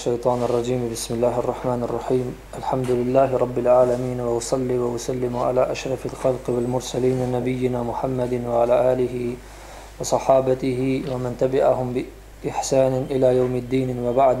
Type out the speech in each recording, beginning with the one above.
الشيطان الرجيم بسم الله الرحمن الرحيم الحمد لله رب العالمين وأصلي وسلم على أشرف الخلق والمرسلين نبينا محمد وعلى آله وصحابته ومن تبعهم بإحسان إلى يوم الدين وبعد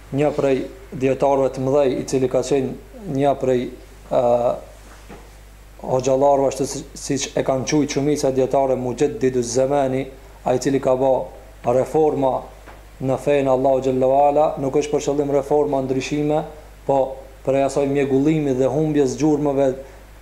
Një prej dijetarëve të mëdhej, i cili ka qenë një prej hoxhallarëve ashtu siç e kanë quajt shumica e dijetarëve muxheddiduz zemani ai i cili ka ba reforma në fenë Allahu xhelle ve ala nuk është për qëllim reforma ndryshime po prej asaj mjegullimi dhe humbjes gjurmëve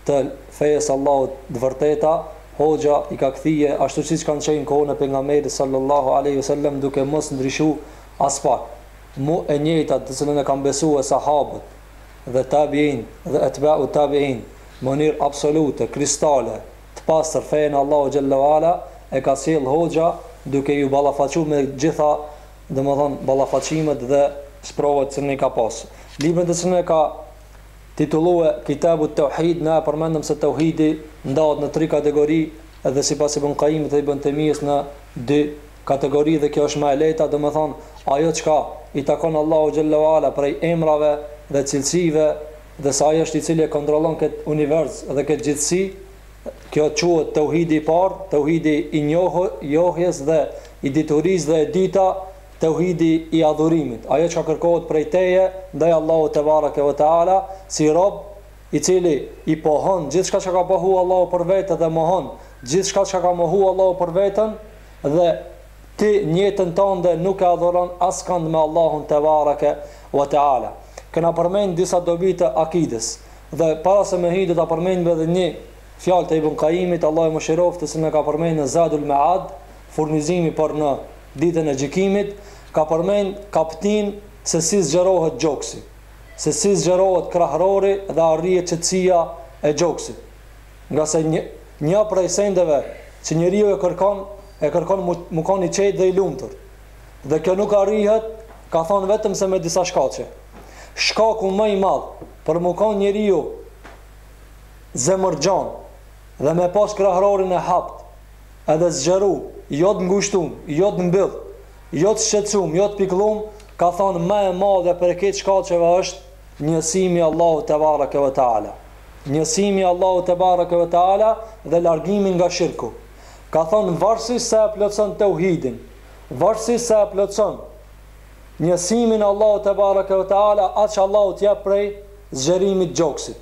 të fesë Allahut të vërteta hoxha i ka kthie ashtu siç kanë qenë kohën e pejgamberit sallallahu alejhi vesellem duke mos ndryshu Aspak, mu e njejta të cilën e kanë besue sahabët dhe tabi'in dhe etba'u tabi'in në mënyrë absolute, kristale, të pastër fejen e Allahu xhelle ve ala e ka sjellë hoxha duke iu ballafaqu me gjitha domethënë ballafaqimet dhe sprovat të cilën i ka pasë. Librin të cilin e ka titullue Kitabu Tauhid na e përmendëm se tauhidi ndahet në tri kategori dhe sipas Ibën Kajimit dhe Ibën Tejmijës në dy kategori dhe kjo është ma e lehta domethënë ajo çka i takon Allahu xhelle ve ala prej emrave dhe cilësive dhe se ai është i cili e kontrollon këtë univers dhe këtë gjithësi kjo quhet teuhidi i parë teuhidi i njohjes dhe i diturisë dhe e dyta teuhidi i adhurimit ajo çka kërkohet prej teje ndaj Allahut tebareke ve teala si rob I cili i pohon gjithçka çka ka pohu Allahu për vete dhe mohon gjithçka çka ka mohu Allahu për veten dhe ti n'jetën tande nuk e adhuron askand me Allahun te bareke ve te ala. Kena përmend disa dobi të akides. Dhe para se me hy do ta përmendim edhe një fjalë të Ibn Kajimit, Allahu e mëshiroftë, të cilën e ka përmend në Zadul Me'ad, furnizimi për në Ditën e Gjykimit, ka përmend kaptinë se si zgjerohet gjoksi. se si zgjerohet krahërori dhe arrihet qetësia e gjoksit, ngase një një prej sendeve që njeriu e kërkon e kërkon mu kon i qetë dhe i lumtur dhe kjo nuk arrihet ka thonë vetëm se me disa shkaqe. Shkaku më i madh për mu kon njeriu zemërgjon dhe me pas krahërorin e haptë edhe zgjeru, jo të ngushtum, jo të mbylltë, Jo të shqetësumë, jo të pikëllumë, ka thonë më e madhja prej këtyne shkaqeve është njësimi i Allahut te bareke ve teala. Njësimi i Allahut te bareke ve teala dhe largimi nga shirku. Ka thonë varësisht sa e plotëson teuhidin, varësisht sa e plotëson njësimin e Allahut te bareke ve teala, aq Allahu të jap prej zgjerimit të gjoksit.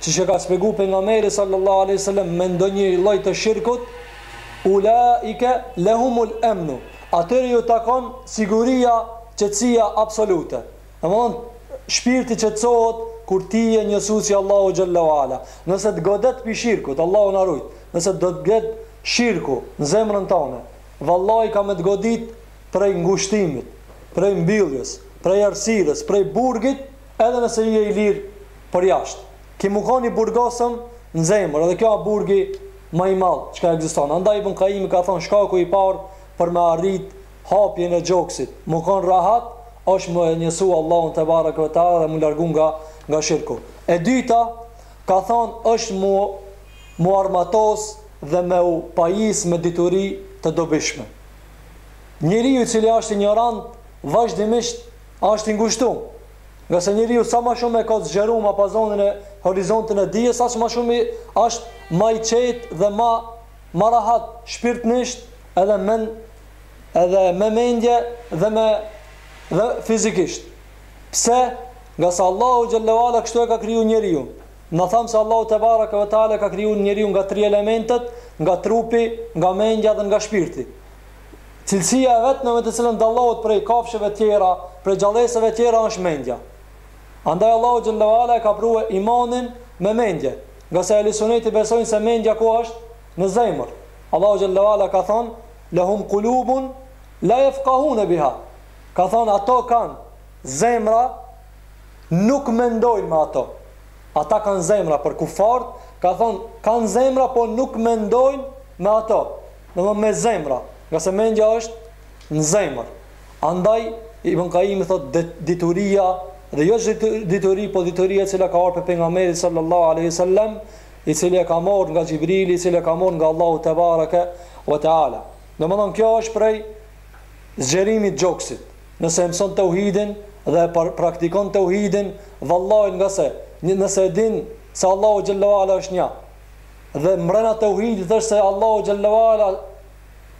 siç e ka shpjeguar pejgamberi sallallahu alaihi wasallam me ndonjë lloj të shirkut, ulaike lahumul amnu, atyre ju takon siguria, qetësia absolute. Domthon shpirti qetësohet kur ti je njësues i Allahu xhalla ve ala. Nëse të godet pi shirkut, Allahu na rujt, nëse të godet shirku në zemrën tone, vallahi ka me të godit prej ngushtimit, prej mbylljes, prej errësirës, prej burgit, Edhe nëse je i lirë për jashtë, ki mu kon i burgosëm n'zemër edhe kjo a burgi ma i madh çka ekziston. Andaj Ibn Kajimi ka thënë shkaku i parë për me arrit hapjen e gjoksit, mu kon rahat, është mu e njësu Allahun tebareke ve teala dhe mu largu nga nga shirku. E dyta, ka thënë është mu mu armatos dhe me u pajis me dituri të dobishme. Njeriu i cili asht injorant vazhdimisht Asht i ngushtum, nga se njeriu sa ma shum e ka t'zgjerum diapazonin e horizontin e dijes aq ma shum i asht ma i qet dhe ma ma rahat shpirtnisht edhe men edhe me mendje dhe me dhe fizikisht pse nga se Allahu xhelle ve ala kështu e ka kriju njeriun ne thamë se Allahu tebarake ve teala e ka kriju njeriun nga tri elementet nga trupi nga mendja dhe nga shpirti Cilësia e vetme me të cilën dallohet prej kafshëve tjera, prej gjallesëve tjera është mendja. Andaj Allahu xhalla ve ala e ka pru imanin me mendje, ngase ehli suneti besojnë se mendja ku është? Në zemër. Allahu xhalla ve ala ka thënë, Lehum kulubun la jefkahune biha, ka thënë ato kanë zemra nuk mendojnë me ato. Ata kanë zemra për kufarët, ka thënë kanë zemra po nuk mendojnë me ato. domthon me zemra, nga se mendja është në zemër. Andaj Ibn Qayyim thotë dituria dhe jo çdo dituri, po dituria e cila ka ardhur pi pejgamberit sallallahu alaihi wasallam, i cili e ka marrë nga Xhibrili, i cili e ka marrë nga Allahu tebareke ve teala. Domthon kjo është prej zgjerimit gjoksit. Nëse e mëson tauhidin dhe e praktikon tauhidin, vallahi nga se, nëse e din se Allahu xhalla ve ala është nja, dhe mbrena teuhidit është se Allahu xhalla ve ala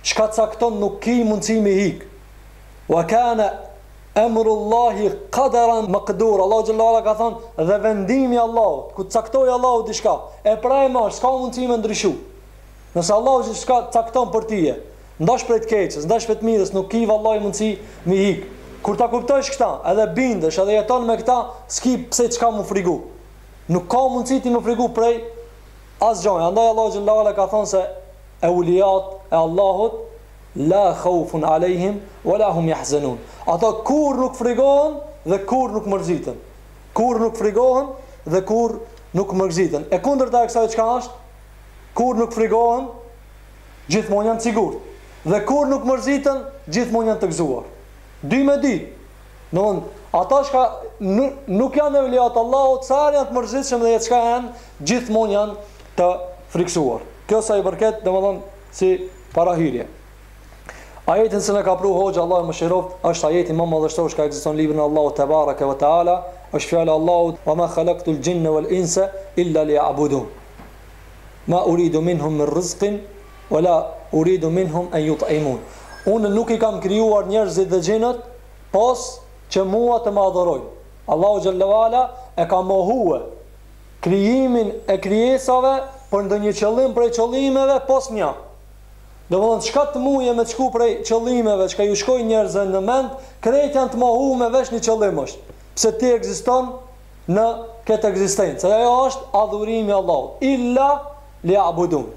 çka cakton nuk ki mundësi me ik. Wa kana amrullahi qadaran maqdur. Allahu xhalla ve ala ka thënë dhe vendimi i Allahut, kur cakton Allahu diçka, e kryme, e marr, s'ka mundësi me ndryshu. Nëse Allahu çka cakton për ty, ndash prej të keqës, ndash prej të mirës, nuk ki vallahi mundësi me ik. Kur ta kuptosh këta, edhe bindesh, edhe jeton me këta, s'ki pse çka mu frigu. Nuk ka mundësi ti me u frigu prej asgjaje. Andaj Allahu xhelle ue ala ka thënë se evliat e Allahut la khaufun alejhim wala hum yahzanun. Ata kurrë nuk frigohen dhe kurrë nuk mërziten. Kurrë nuk frigohen dhe kurrë nuk mërziten. E kundërta e kësaj çka është? Kurrë nuk frigohen, gjithmonë janë të sigurt. Dhe kurrë nuk mërziten, gjithmonë janë të gëzuar. Dy me dy. Domthon, ata që nuk, nuk janë evliat të Allahut, çdoherë janë të mërzitur dhe çka janë, gjithmonë janë të frikësuar. Kjo sa i përket, domthon, si parahyrje. Ajetin që na ka pru hoxha Allahu e mëshiroft, është ajeti më madhështor çka ekziston në librin e Allahut tebareke ve teala, është fjala e Allahut, "Wa ma khalaqtul jinna wal insa illa liya'budun." Ma uridu minhum min rizqin Wala uridu minhum en yut'imun Unë nuk i kam krijuar njerëzit dhe xhinët pos që mua të më adhurojnë. Allahu xhelle ve ala e ka mohue krijimin e krijesave për ndonjë qëllim prej qëllimeve pos një. Domethënë çka të mujë me t'shku prej qëllimeve çka ju shkojnë njerëzve në mend, krejt janë të mohume veç një qëllim është pse ti ekziston në këtë ekzistencë dhe ajo është adhurimi i Allahut, illa liya'budun.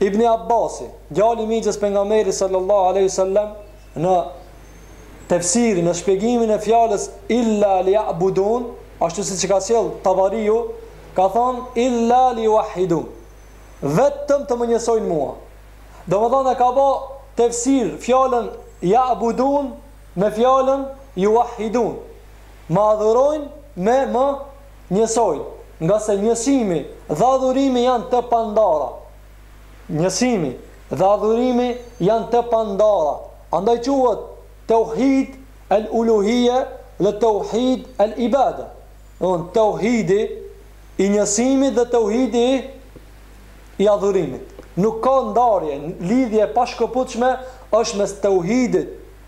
Ibni Abbasi, djali i mixhës së pejgamberit sallallahu alaihi wasallam në tefsirin në shpjegimin e fjalës illa li ya'budun, ashtu siç ka sjell Tabariu, ka thënë illa li yuwahidun. Vetëm të më njësojnë mua. Domethënë e ka bo tefsir fjalën ya'budun me fjalën yuwahidun. Më adhurojnë me më Njësojnë, ngase njësimi dhe adhurimi janë të pandara. Njësimi dhe adhurimi janë të pandara, andaj quhet Teuhid el-Uluhije dhe Teuhid el-Ibade, do të thonë Teuhidi i njësimit dhe Teuhidi i i adhurimit. Nuk ka ndarje, lidhje e pashkëputshme është mes Teuhidit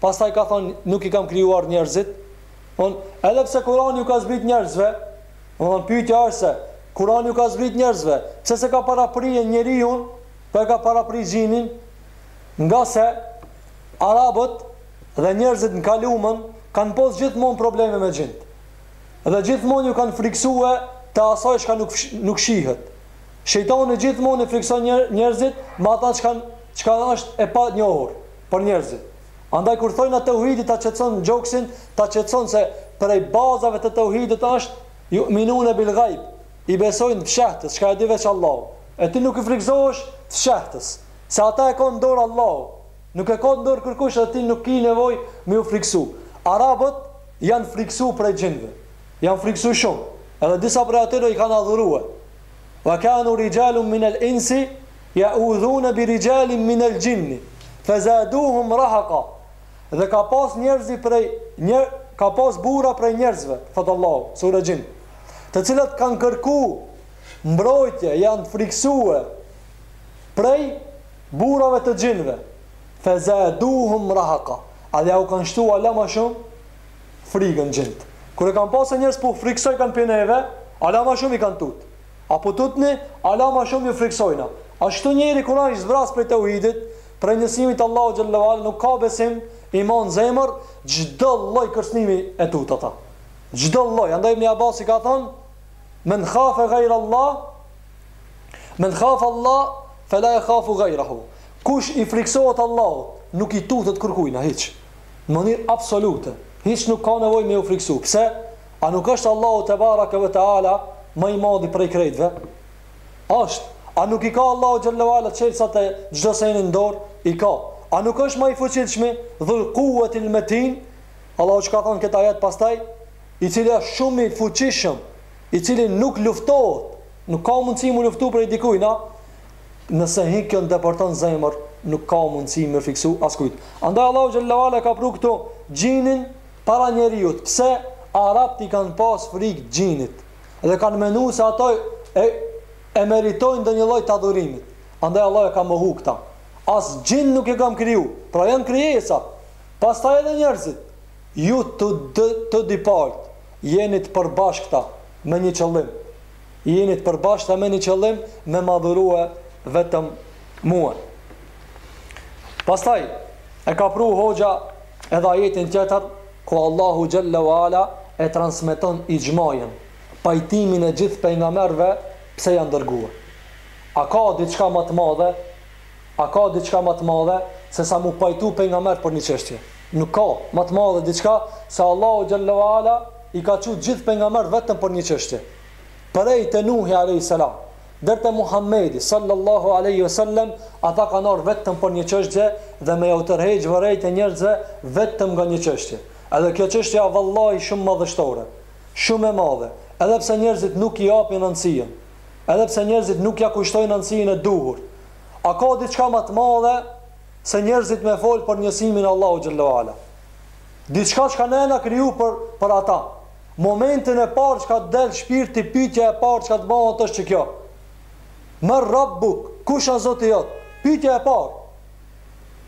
Pastaj ka thënë, Nuk i kam krijuar njerëzit? Domthon, edhe pse Kurani ju ka zbrit njerëzve, domthon pyetja është se Kurani ju ka zbrit njerëzve, pse s'e ka paraprirë njeriun, po e ka paraprirë xhinin? Ngase arabët dhe njerëzit në t'kalumen kanë pas gjithmonë probleme me xhinët. Dhe gjithmonë ju kanë frikësue të asaj çka nuk nuk shihet. Shejtani gjithmonë i frikëson njerëzit me ata çka çka është e panjohur, për njerëzit. Andaj kur thojnë teuhidi ta qetëson gjoksin, ta qetëson se prej bazave të teuhidit është yu'minune bil ghaib, i besojnë fshehtës, çka e di veç Allahu. E ti nuk i frikëzohesh fshehtës, se ata e ka në dorë Allahu, nuk e ka në dorë kërkush dhe ti nuk ki nevojë me u frikësu. Arabët janë frikësu prej xhinëve, janë frikësu shumë, edhe disa prej atyre i kanë adhurue. Wa kanu rijalun minel insi Ya'udhuna bi rijalin min al jinni fazaduhum rahaqa Dhe ka pas njerëz prej një ka pas burra prej njerëzve, thot Allahu, sura Jin, të cilët kanë kërku mbrojtje, janë frikësue prej burrave të xhinëve. Fazaduhum rahaqa Edhe jau kanë shtu ala ma shumë frigën xhinët. Kur e kanë pa se njerëzt po frikësojkan prej neve, ala ma shumë i kanë tutë. A po tutni? Ala ma shumë ju frikësojna. Ashtu njeri kur asht i zbrast prej teuhidit, prej njësimit të Allahut xhalla veala nuk ka besim, iman n'zemër, çdo lloj kërcënimi e tut ata. Çdo lloj, andaj Ibni Abasi ka thënë, Men khafe gajr Allah, Men khafe Allah, fe la yakhafu gajrahu. Kush i frikësohet Allahut, nuk i tutet kërkujna, hiç. Në mënyrë absolute, hiç nuk ka nevojë me u frikësu. Pse? A nuk është Allahu te barake ve te ala më i madhi prej krejtve? Është. A nuk i ka Allahu xhelle ve ala çelësat e çdo seni në dorë? I ka. A nuk është më i fuqilshmi, dhul kuwwatil metin? Allahu çka thonë këtë ajet pastaj, i cili është shumë i fuqishëm, i cili nuk luftohet, nuk ka mundësi mu luftu prej dikujt, a? Nëse hi kjo depërton n'zemër, nuk ka mundësi m'iu friksu askujt. Andaj Allahu xhelle ve ala ka pru këtu xhinin Para njeriut pse arabt i kan pas frikë xhinit dhe kan menu se ato e e meritojn ndonjë lloj t'adhurimit andaj Allah ja ka mohu kta as xhin nuk e kam kriju pra jan krijesa pastaj edhe njerzit ju të dy palt jeni t'përbashkta me një qëllim Jeni të përbashkëta me një qëllim me ma dhurue vetëm mue. Pastaj e ka pru hoxha edhe ajetin tjetër ku Allahu xhalla wala e transmeton ixhmajën, pajtimin e gjithë pejgamberëve pse janë dërguar. A ka diçka ma të madhe A ka diçka ma të madhe se sa mu pajtu pejgambert për një çeshtje? Nuk ka ma të madhe diçka se Allahu xhalla ua ala i ka çu gjithë pejgambert vetëm për një çeshtje. Prej te Nuhi alejhi selam der te Muhammedi sallallahu alejhi ue sellem ata kanë ardhë vetëm për një çeshtje dhe me jau tërheq vërejtje njerëzve vetëm nga një çeshtje. Edhe kjo çeshtje a vallahi shumë madhështore. Shumë e madhe. Edhe pse njerëzit nuk i japin rëndësien. edhe pse njerëzit nuk ia kushtojnë rëndësinë e duhur. A ka diçka ma të madhe se njerëzit me fol për njësimin e Allahut xhelle ue ala? Diçka çka ne na kriju për për ata. Momentin e parë çka të del shpirti, pyetja e parë çka të bahet osht qikjo. Men Rabbuk, kush është Zoti jot? Pyetja e parë.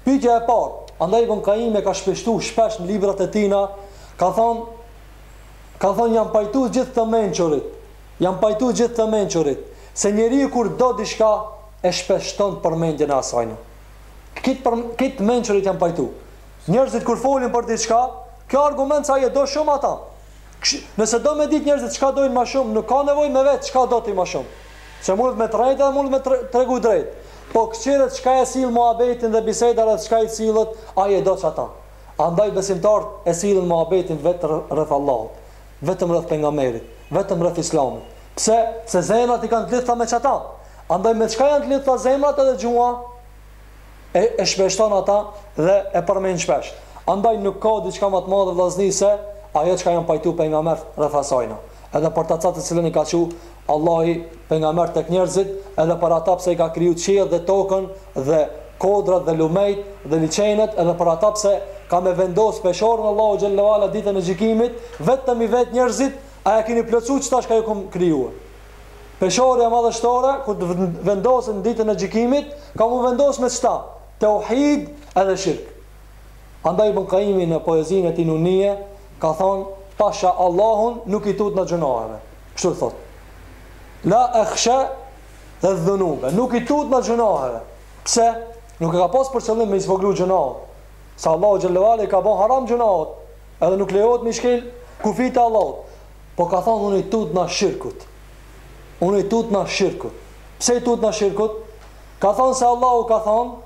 Pyetja e parë. Andaj Ibn Kajimi e ka shpeshtu shpesh në librat e tina, ka thonë, ka thonë janë pajtu gjithë të mençurit, Janë pajtu gjithë të mençurit, se njeriu kur do diçka, e shpeshton përmendjen e asajna. Kit për, kit të mençurit janë pajtu. Njerëzit kur folin për diçka, kjo argument se ai e do shumë ata. Ksh, nëse don me ditë njerëzit çka dojnë ma shumë, nuk ka nevojë me vet çka do ti ma shumë. Se mundet me t'rrejt edhe mundet me tre, tregu drejtë. Po kqyret çka, e sill muhabetin dhe biseda rreth çka i sillet, ai e do çata. Andaj besimtarët e sillin muhabetin vetë rreth Allahut. vetëm rreth pejgamberit, vetëm rreth islamit. Pse? Se zemrat i kanë të lidhta me çata. Andaj me çka janë të lidhta zemrat edhe gjuha e e shpeshton ata dhe e përmend shpesh. Andaj nuk ka diçka ma të madhe vllazni se ajo çka janë pajtu pejgambert rreth asajna. Edhe për, për çata të cilën i ka çu Allahu pejgamberët tek njerëzit edhe për ata pse i ka kriju qiejt dhe tokën dhe kodrat dhe lumejt dhe liqenet edhe për ata pse ka me vendos peshoren Allahu xhelle ue ala ditën e gjykimit veç me i vet njerëzit a ja keni plotsu qëta çka ju kom kriju peshorja madhështore kur të vendosen ditën e gjykimit ka mu vendos me qëta teuhid edhe shirk andaj Ibn Kajimi në poezinë e tij Nunije ka than pasha Allahun nuk i tutna gjynaheve Kështu thot. La akhsha adh-dhunuba. Nuk i tutna gjynaheve. Pse? Nuk e ka pas për qëllim me i zvoglu gjynahet. Se Allahu xhelle ue ala ka bon haram gjynahet. Edhe nuk lejot me i shkel kufijt e Allahut. Po ka thonë unë i tutna shirkut. Unë i tutna shirkut. Pse i tutna shirkut? Ka thonë se Allahu ka thonë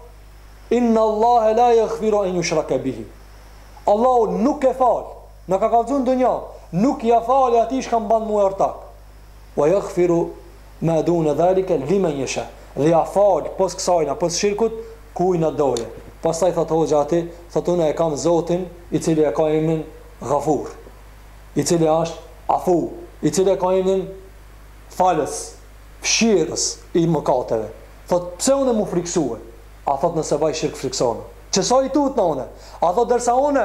Inna Allahe la jagfiru en jushreke bihi. Allahu nuk e falë. Na ka kallxu n'dynja nuk ja fali atij çka m'ban mue ortak. Wa yaghfiru ma dune dhalike limen yesha dhe ja fal pos ksajna, pos shirkut kujt t'dojë. Pastaj thotë hoxha aty, thotë une e kam Zotin i cili e ka emnin Ghafur, i cili asht Afu, i cili e ka emnin Falës, Fshirës i mëkateve. Thotë pse une mu friksue? A thotë nëse baj shirk friksona. Qësaj i tutna une. A thotë derisa une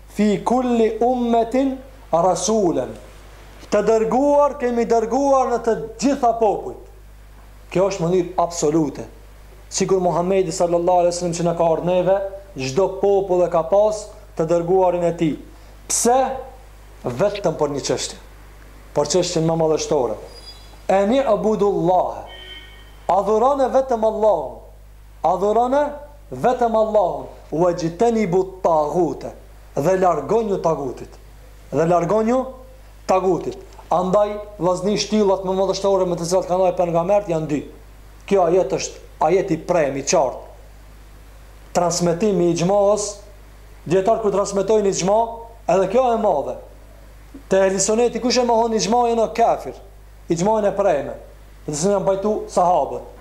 Fi kulli ummetin rasulen, Të dërguar kemi dërguar në të gjitha popujt. Kjo është mënyrë absolute. Sikur Muhamedi sallallahu alaihi wasallam që na ka ardhur neve, çdo popull e ka pas të dërguarin e tij. Pse? Vetëm për një çështje. Për çështjen më madhështore. Eni'budullahe. Adhurone vetëm Allahun. Adhurone vetëm Allahun, wajtenibu tagute, dhe largonju tagutit, dhe largonju tagutit. Andaj, vllazni, shtyllat më madhështore me të cilat kanë ardhur pejgambertë janë dy. Ky ajet është ajet i prem, i qartë. Transmetim i ixhmas, dijetarët kur transmetojnë ixhma, edhe kjo â madhe. Te ehli suneti kush e mohon ixhmain o kafir. Ixhmain e preme, me të cilën janë pajtu sahabët.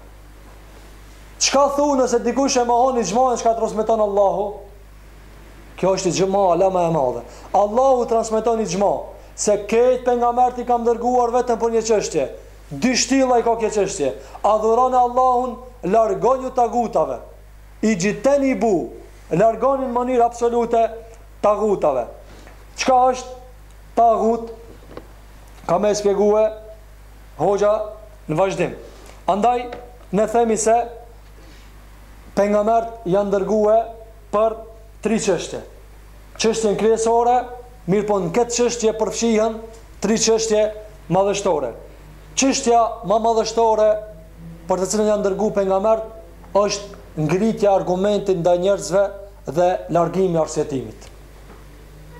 Çka thu nëse dikush e mohon ixhmain çka transmeton Allahu? Kjo është ixhma ala ma e madhe. Allahu transmeton ixhma se krejt pejgambert i kam dërguar vetëm për një çështje. Dy shtylla i ka kjo çështje. Adhurone Allahun, largonju tagutave. Ixhtenibu, largoni në mënyrë absolute tagutave. Çka është tagut? Ka me shpjegue Hoxha në vazhdim. Andaj ne themi se pejgambert janë dërgue për tri çështje. Çështjen kryesore, mirëpo në këtë çështje përfshihen tri çështje madhështore. Çështja ma madhështore për të cilën janë dërgu pejgambert është ngritja e argumentit ndaj njerëzve dhe largimi i arsyetimit.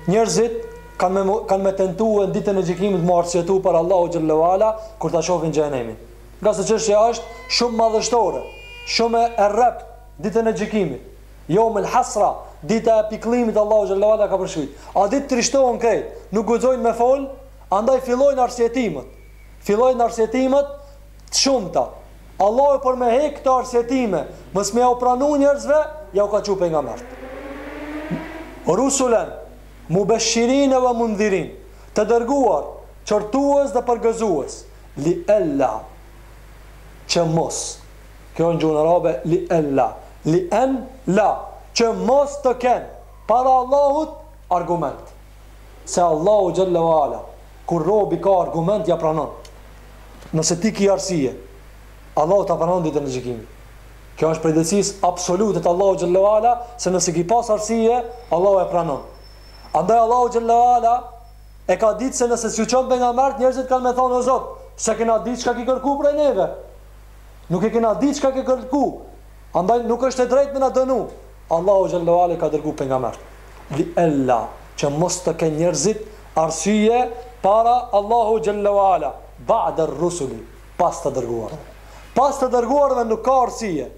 Njerëzit kanë me kanë me tentue në ditën e gjykimit mu arsyetu para Allahut xhelle ve ala kur ta shohin xhehenemin. Ngase çështja është shumë madhështore, shumë e rreptë ditën e gjykimit. Joumul hasra, dita e pikëllimit Allahu xhelle ve ala ka përshkru. A ditë trishtohen krejt, nuk guxojnë me fol, andaj fillojnë arsyetimet. Fillojnë arsyetimet të shumta. Allahu për me hek këto arsyetime, mos me jau pranu njerëzve, jau ka çu pejgambert. Rusulen, mubeshirine ve mundhirin, të dërguar, qortues dhe përgëzues, li ella, që mos, kjo në gjuhën arabe, li ella, li en la, që mos të ken, para Allahut, argument. se Allahu xhalla ve ala kur robi ka argument ja pranon nëse ti ki arsye Allahu ta pranon ditën e gjykimit kjo është prej drejtësisë absolute të Allahu xhalla ve ala se nëse ki pas arsye Allahu e pranon andaj Allahu xhalla ve ala e ka ditë se nëse s'ju çon pejgambert njerëzit kanë me thënë o Zot s'e kena ditë çka ki kërku prej neve nuk e kena ditë çka ke kërku Andaj nuk është e drejtë me na dënu. Allahu xhallahu ala i ka dërgu pejgamberët, li'ella, që mos të kenë njerëzit arsye para Allahu xhallahu ala, ba'de rusuli, pas të dërguarve. Pas të dërguarve nuk ka arsye.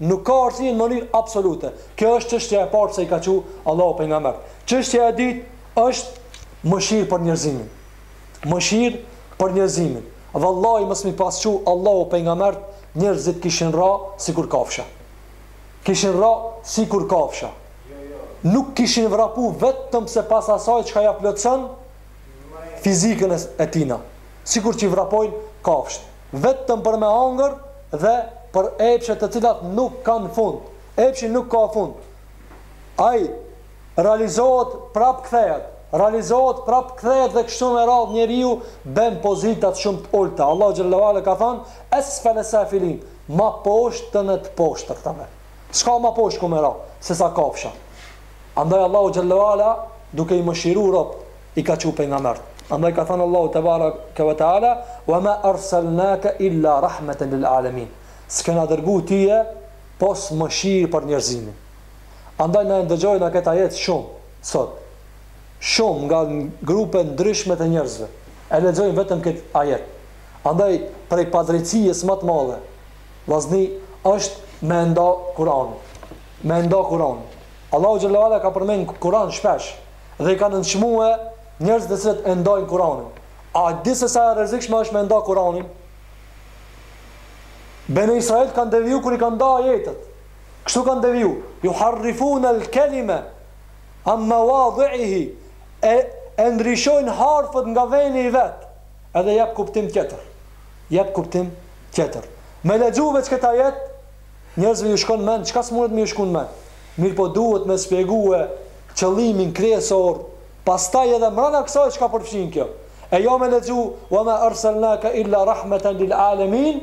Nuk ka arsye në mënyrë absolute. Kjo është çështja e parë pse i ka çu Allahu pejgamberët. Çështja e dytë është mëshirë për njerëzimin. Mëshirë për njerëzimin. Vallahi mos me i pas çu Allahu pejgamberët njerëzit kishin ra sikur kafsha. Kishin ra sikur kafsha. Nuk kishin vrapu vetëm se pas asaj çka ja plotëson fizikën e tina. Sikur që i vrapojnë kafshtë. Vetëm për me hangër dhe për epshet të cilat nuk kanë fund. Epshi nuk ka fund. Ai realizohet prap kthehet realizohet prap kthehet dhe kështu me radhë njeriu ben pozita shumë të ulta Allahu xhallahu ala ka thënë esfele safilin ma poshtë të në të poshtërtave s'ka ma poshtë ku me ra se sa kafsha andaj Allahu xhallahu ala duke i mëshiru robt i ka çu pejgamber andaj ka thënë Allahu te baraka ve teala wa ma arsalnaka illa rahmatan lil alamin s'të kena dërgu tije pos mëshirë për njerëzimin Andaj na e ndëgjojna ketë ajet shumë, sot. Shumë nga grupe ndryshme të njerëzve, e lexojnë vetëm ketë ajet. Andaj prej padrejtësies ma të madhe, vllazni, është me e nda Kuranin. Me e nda Kuranin. Allahu xhalla uala ka përmend Kuran shpesh, dhe i ka nënçmue njerëzit të cilët e ndajnë Kuranin. A di se sa e rrezikshme është me e nda Kuranin? Beni Israilët kanë devijue kur i kanë nda ajetet. Kështu kanë devijue, yuharrifun al-kalime an mawadhi'ihi, e e ndryshojnë harfët nga veni i vet, edhe jap kuptim tjetër. Jap kuptim tjetër. Me lexu veç këtë ajet, njerëzve ju shkon n'mend, çka s'mundet me ju shku në mend. Mirëpo duhet me spjegue qëllimin kryesor, pastaj edhe mrena kësaj çka përfshin kjo. E jo me lexu, Wa ma arsalnaka illa rahmatan lil alamin,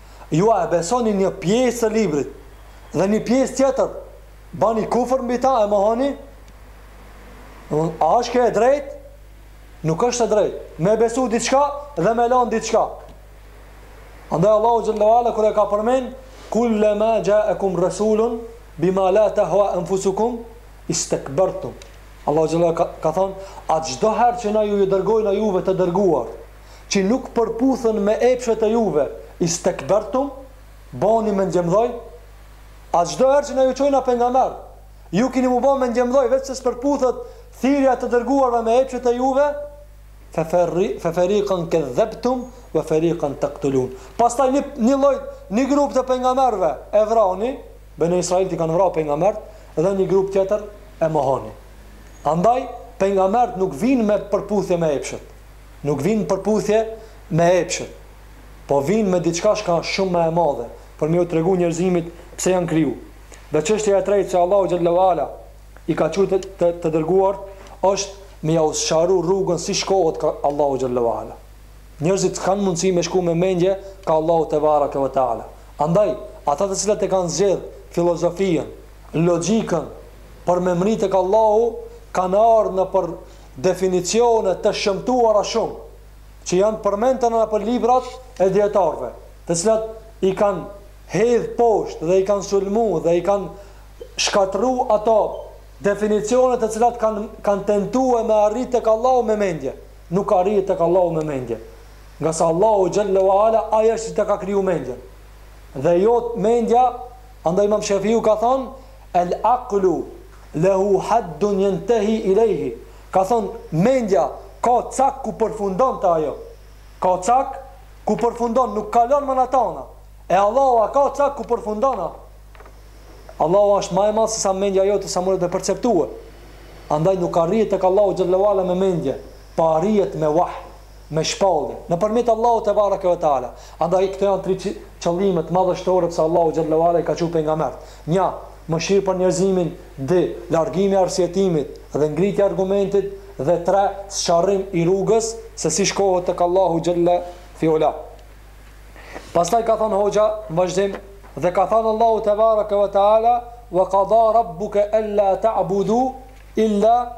Ju a e besoni një pjesë të librit dhe një pjesë tjetër bani kufër mbi ta e mohoni? A është kjo e drejtë? Nuk është e drejtë. Me besu diçka dhe me lanë diçka. Andaj Allahu xhallahu ala kur e ka përmend kullama ja'akum rasulun bima la tahwa anfusukum istakbartum. Allahu xhallahu ka, ka thënë, a çdo herë që na ju dërgojna juve të dërguar, që nuk përputhen me epshet e juve, istekbertum, bani mendjemdhaj? A çdo herë që na ju çojmë pejgamber, ju keni mu ba mendjemdhaj veç se s'përputhet thirrja e të dërguarve me epshet e juve? Feferikën kedhebtum ve ferikën tektulun. Pastaj një, një lloj, një grup të pejgamberëve e vrani, Beni Israilët i kanë vrarë pejgambert dhe një grup tjetër e mohoni. Andaj pejgambert nuk vijnë në përputhje me epshet. nuk vijnë në përputhje me epshet, po vijnë me diçka çka është shumë ma e madhe, për me iu tregu njerëzimit pse janë kriju. Dhe çështja e tretë që Allahu xhel-le ue ala i ka çu të të dërguart është me jau sqaru rrugën si shkohet ka Allahu xhel-le ue ala. Njerëzit s'kanë mundësi me shku me mendje ka Allahu tebareke ve teala. Andaj, ata të cilat e kanë zgjedh filozofien, logjikën për me mri tek Allahu kanë ardh nëpër definicione të shëmtuara shumë, që janë përmend edhe nëpër librat e dijetarëve, të cilat i kanë hedh poshtë dhe i kanë sulmu dhe i kanë shkatërru ato definicione të cilat kanë kanë tentue me arrit tek Allahu me mendje. Nuk arrihet tek Allahu me mendje. Ngase Allahu xhel-le ue ala ai është që të ka kriju mendjen. Dhe jo mendja, andaj Imam Shafiu ka thonë, El aqlu lehu haddun jentehi ilejhi, ka thonë, Mendja ka cak ku përfundon te ajo. Ka cak ku përfundon, nuk kalon ma n'atë anë. E Allahu a ka cak ku përfundon a? Allahu është ma i madh sesa mendja jote sa mundet me perceptue. Andaj nuk arrihet tek Allahu xhel-le ue ala me mendje, po arrihet me wahy. me shpallje, nëpërmjet Allahut tebareke ve teala. Andaj këto janë tri qëllimet madhështore pse Allahu xhel-le ve ala i ka çu pejgambert, Një, mëshirë për njerëzimin, dy, largimi i arsyetimit dhe ngritja e argumentit dhe tre, sqarim i rrugës se si shkohet tek Allahu xhel-le fi ula. Pastaj ka thonë hoxha në vazhdim, Dhe ka thonë Allahu tebareke ve teala, Wa qada rabbuke alla ta'budu illa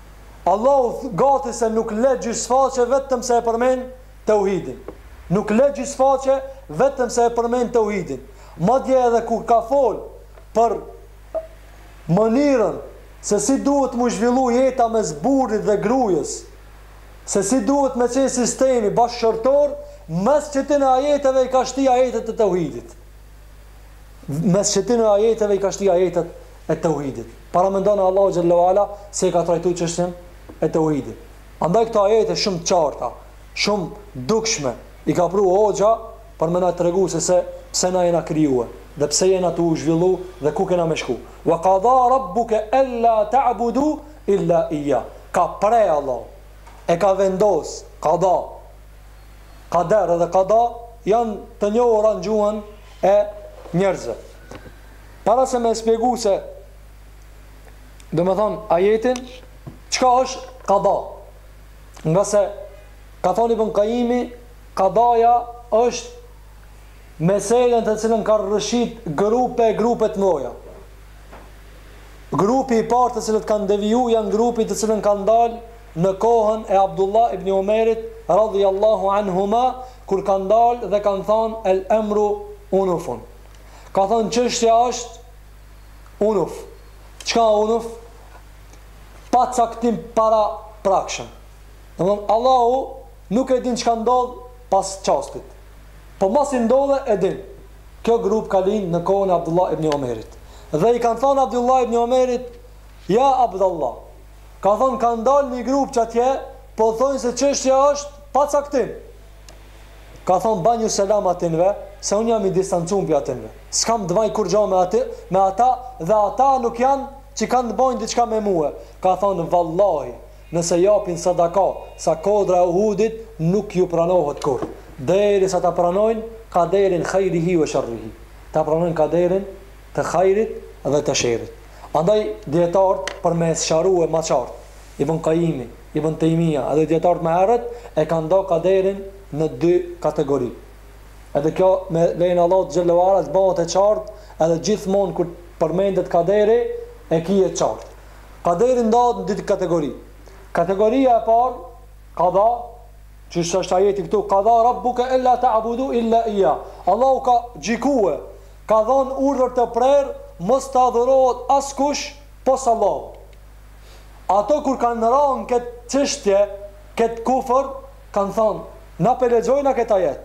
Allahu gati se nuk le gjysfaqe vetëm se e përmend teuhidin. Nuk le gjysfaqe vetëm se e përmend teuhidin. Madje edhe kur ka fol për mënyrën se si duhet mu zhvillu jeta mes burrit dhe grujës, se si duhet me qenë sistemi bashkëshortor, mes qëtine ajeteve i ka shti ajetet e teuhidit. Mes qëtine ajeteve i ka shti ajetet e teuhidit. Paramendo Allahu xhelle ve ala si e ka trajtuar çështjen e teuhidit. Andaj këto ajete shumë të qarta, shumë dukshme, i ka pru hoxha për me na tregu se se pse na jena krijue dhe pse jena tu u zhvillu dhe ku kena me shku. Wa qada rabbuka alla ta'budu illa iyya. Ka pre Allahu. E ka vendos, kada. Kader dhe kada janë të njohura në gjuhën e njerëzve. para se me spjegu se domethonë ajetin çka është kada ngase ka thonë ibn kajimi kadaja është mesele në të cilën kanë rrëshit grupe e grupe të mdhaja grupi i parë të cilët kanë deviju janë grupi të cilën kanë dalë në kohën e Abdullah ibn Umerit radhi Allahu anhuma kur kanë dalë dhe kanë thonë el emru unufun Ka thënë çështja është unuf. Çka unuf? Pa caktim paraprakshëm. Domthon Allahu nuk e din çka ndodh pas çastit. Po masi ndodh e din. Kjo grup ka lind në kohën e Abdullah ibn Omerit. Dhe i kanë thënë Abdullah ibn Omerit, ja Abdullah. Ka thënë kanë dalë një grup qatje, po thonë se çështja është pa caktim. Ka than banju selam atynve se un jam i distancum pi atynve s'kam të baj kurgja me aty me ata dhe ata nuk jan që kan të bajn diçka me mue ka than vallahi nëse japin sadaka sa kodra e uhudit nuk ju pranohet kurr derisa ta pranojn kaderin khairihi we sharrihi ta pranojn kaderin të khairit dhe të sherrit andaj dijetarët për me e sqarue ma qart ibn kajimi Ibën Tejmija edhe dijetarët më herët e kanë nda kaderin në dy kategori. Edhe kjo me lejen e Allahut xhelle ve ala të bëhet e qartë edhe gjithmonë kur përmendet kaderi e ki të qartë. Kaderi ndahet në dy kategori. Kategoria e parë, kada, qysh është ajeti këtu, kada rabbuke ella te abudu illa ija. Allahu ka gjikue, ka dhanë urdhër të prerë mos të adhurohet askush pos Allahut. Ato kur kanë ra në këtë çështje, këtë kufër, kanë thënë, Na pe lexojna këtë ajet,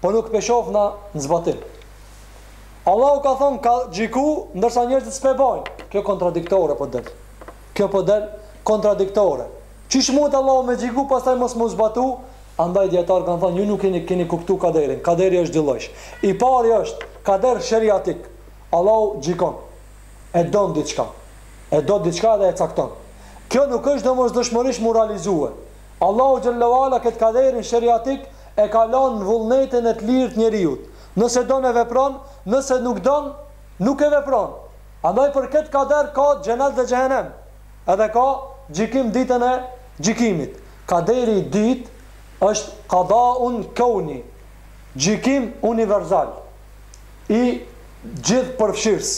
po nuk pe shofna në zbatim. Allahu ka thënë ka gjiku, ndërsa njerëzit s'pe bajnë. Qo kontradiktore po del. Qo po del kontradiktore. Qysh mund Allahu me gjiku pastaj mos mu zbatu? Andaj dijetarët kanë thënë, ju nuk e keni kuptu kaderin. Kaderi është dy llojsh. I pari është kader sheriatik. Allahu gjikon. e don diçka, e do diçka dhe e cakton. Kjo nuk është domosdoshmërisht me u realizue. Allahu xhelle ue ala këtë kaderin sheriatik e ka lanë në vullnetin e lirë të njeriut. Nëse don e vepron, nëse nuk don, nuk e vepron. Andaj për këtë kader ka xhenet dhe xhehenem, edhe ka gjykim ditën e gjykimit. Kaderi i dytë është kadaun keuni, gjykim universal. gjithëpërfshirës,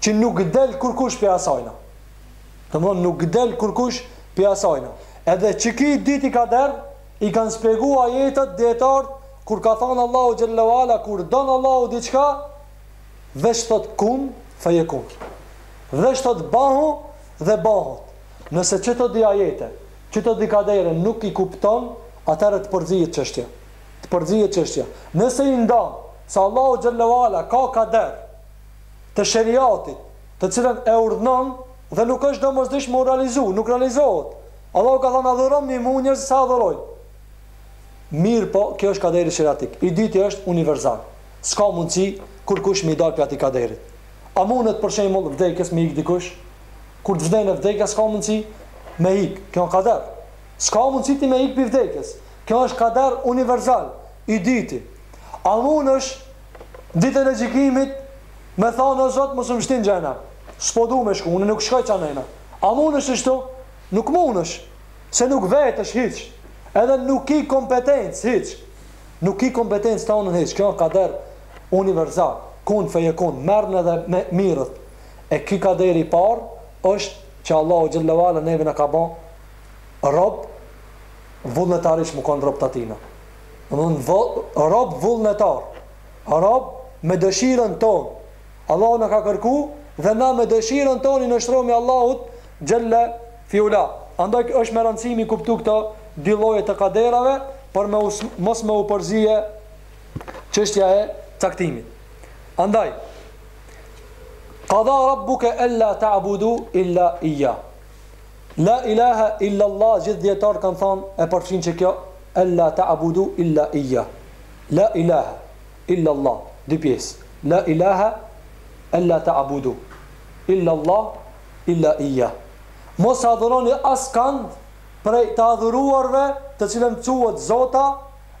që nuk del kurkush prej asajna. Domthon nuk del kurkush prej asajna. Edhe qiky i dyti kader, e kanë shpjegu ajetet dijetarët kur ka thënë Allahu xhelle ue ala kur don Allahu diçka, veç thot kun fe jekun. Veç thot bahu dhe bahet. Nëse qëto dy ajete, qëto dy kadere nuk i kupton, atëherë të përzihet çështja. Të përzihet çështja. Nëse i ndan, se Allahu xhelle ue ala ka kader të sheriatit, të cilën e urdhënon dhe nuk është domosdoshmë me u realizu, nuk realizohet. Allahu ka thënë adhuromni mu, njerëzit s'e adhurojnë. Mirëpo, kjo është kaderi sheriatik. I dyti është universal. S'ka mundësi kurrkush me i dalë prej atij kaderit. A mundet për shembull vdekjes me ik dikush? Kur të vjen vdekja s'ka mundësi me ik. Kjo është kader. S'ka mundësi ti me ik prej vdekjes kjo është kader universal i dyti a munësh ditën e gjykimit me thanë o zot mos më shti në xhehenem s'po du me shku unë nuk shkoj kah andejna a munësh kështu nuk munësh se nuk vetesh hiç edhe nuk ki kompetencë hiç nuk ki kompetencë ta unën hiç kjo është kader universal kun fe jekun merrnë edhe me mirët e ky kaderi i parë është që Allahu xhelle ue ala neve na ka ba Rob vullnetar ish me u kon rob të atina. Domethënë vo, rob vullnetar. Rob me dëshirën tonë. Allahu na ka kërku dhe na me dëshirën tonë i nënshtrohemi Allahut xhelle fi ula. Andaj është me rëndësi mi kuptu këto dy lloje të kaderave për me mos, mos me u përzie çështja e caktimit. Andaj ue kada rabbuke alla ta'budu illa ijjahu. La ilahe illa Allah gjithë dijetarët kanë thënë e përfshin qikjo ella ta'budu illa ijjahu. La ilahe illa Allah dy pjesë. La ilahe ella ta'budu illa Allah illa ijjahu. Mos adhuroni askënd prej të adhuruarve të cilën quhen zota,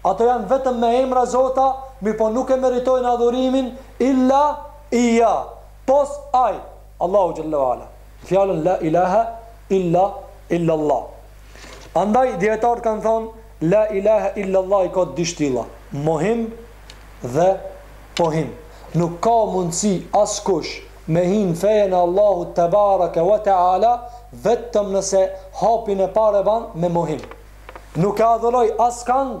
ato janë vetëm me emra zota, mirëpo nuk e meritojnë adhurimin illa ijjahu, pos Ai. Allahu xhalla wa ala në fjalën la ilaha illa illa Allah. Andaj dijetarët kanë thonë la ilaha illa Allah i ka dy shtilla, mohim dhe pohim. Nuk ka mundësi askush me hi në fejen e Allahut tebareke wa teala vetëm nëse hapin e parë e ban me mohim. Nuk e adhuroj askand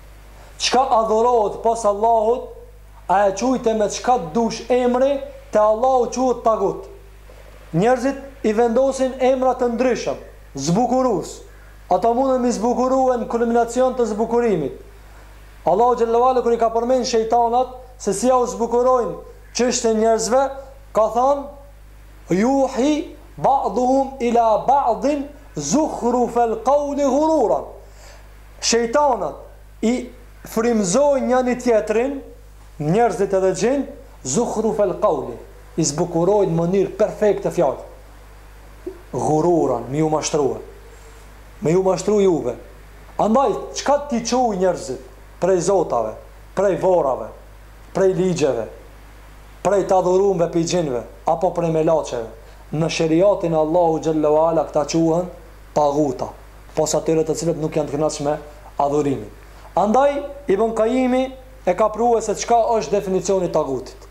Çka adhurohet pos Allahut, a e quajte me çka të dush emri, te Allahu quhet tagut. Njerëzit i vendosin emra të ndryshëm, zbukurues. Ata munden m'i zbukurue në kulminacion të zbukurimit. Allahu xhalla uala kur i ka përmend shejtanat se si iau zbukurojnë çështjen njerëzve, ka thanë, Yuhi ba'duhum ila ba'din zukhrufel qauli ghururan. Shejtanat i frymëzojnë njani tjetrin, njerëzit edhe xhinjtë, zukhrufel kauli, i zbukurojnë në mënyrë perfekte fjalën, ghururan, me ju mashtrue, me ju mashtru juve. Andaj, çka t'i qujn njerëzit, prej zotave, prej vorave, prej ligjeve, prej t'adhurumve pi xhinve, apo prej melaqeve, në sheriatin e Allahu xhelle ua ala këta quhen taguta. pos atyre të cilët nuk janë të kënaqur me adhurimin. Andaj, Ibën Kajimi e ka prue se çka është definicioni i tagutit.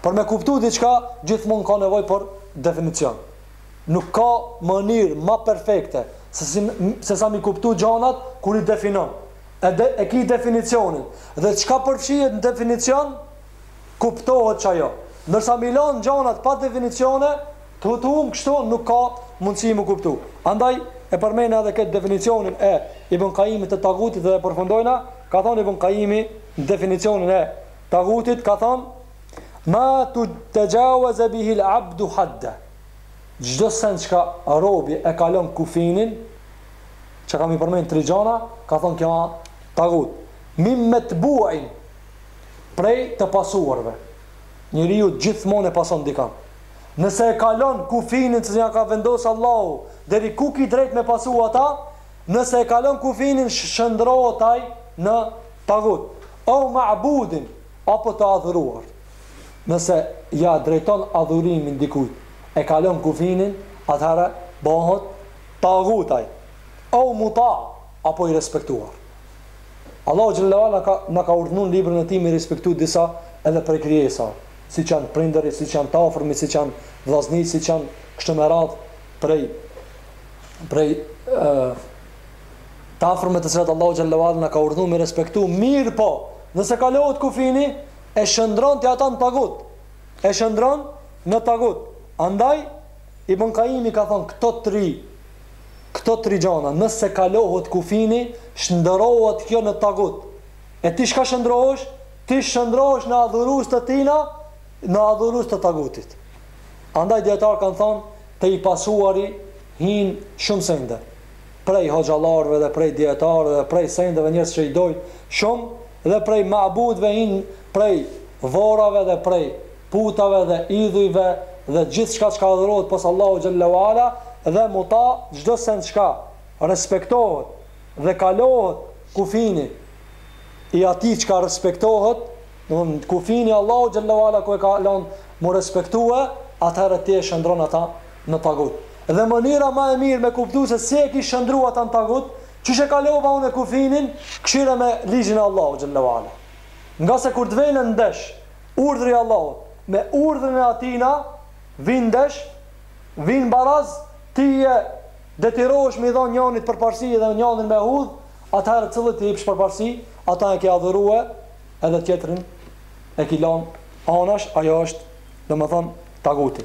Për me kuptu diçka, gjithmonë ka nevojë për definicion. Nuk ka mënyrë ma perfekte se, si, se sa m'i kuptu gjanat kur i definon. E, de, e ki definicionin. Dhe çka përfshihet në definicion, kuptohet qajo. Ndërsa m'i lanë gjanat pa definicione, të hutumë kështu nuk ka mundësi m'u kuptu. Andaj e përmen edhe këtë definicionin e Ibn Kajimit të tagutit dhe e përfundojna, ka thonë Ibn Kajimi në definicionin e tagutit, ka thonë Ma te texhawaze bihil abdu hadde. Çdo sen që ka robi e kalon kufinin, që kam m'i përmenë tri gjana, ka thonë kjo tagut. Min metbuin, Prej të pasuarve. Njeriu gjithmonë e pason dikan. Nëse e kalon kufinin që ja ka vendosë Allahu, deri ku ki drejt me pasu ata? Nëse e kalon kufinin shëndrohet ai në tagut, au ma'budin, apo të adhuruar. Nëse ja drejton adhurimin dikujt, e kalon kufinin, atëherë bohet tagut ai, au muta' apo i respektuar. Allahu xhelle ve ala na ka urdhënu në librin e tij mi respektu disa edhe prej krijesa, siç janë prindërit, siç janë të afërmit, siç janë vllaznitë, siç janë kështu me radhë prej prej ë të afërmit të cilat Allahu xhelle ve ala na ka urdhënu mi respektu, mirëpo, nëse kalohet kufini e shëndron ti ata në tagut. E shëndron në tagut. Andaj Ibn Kajimi ka thonë këto tri Këto tri gjana nëse kalohet kufini shndërrohet kjo në tagut e ti çka shëndrohesh ti shëndrohesh në adhurus të tina në adhurus të tagutit andaj dijetar kan than te i pasuari hijn shum sende prej hoxhallarve dhe prej dijetarve dhe prej sendeve njerz që i dojn shum Dhe prej ma'budëve hinë prej vorave dhe prej putave dhe idhujve dhe gjithçka çka adhurohet pos Allahut xhelle ve ala dhe muta çdo send çka respektohet dhe kalohet kufini i atij çka respektohet, domthon kufini i Allahut xhelle ve ala ku e ka lënë mu respektue, atëherë ti e shëndron ata në tagut. Dhe mënyra ma e mirë me kuptu se si e ki shëndru ata në tagut, Qysh e kalova unë kufinin, kshyre me ligjin e Allahut xhelle ve ala. Ngase kur të vijnë ndesh urdhri i Allahut me urdhrin e atina, vijnë ndesh, vijnë baraz, ti detyrohesh me i dha njanit përparësi dhe njanin me hudh, atëherë cilit t'i jepsh përparësi, ata e ke adhurue edhe tjetrin e ki lanë anash, ajo është, domethënë, taguti.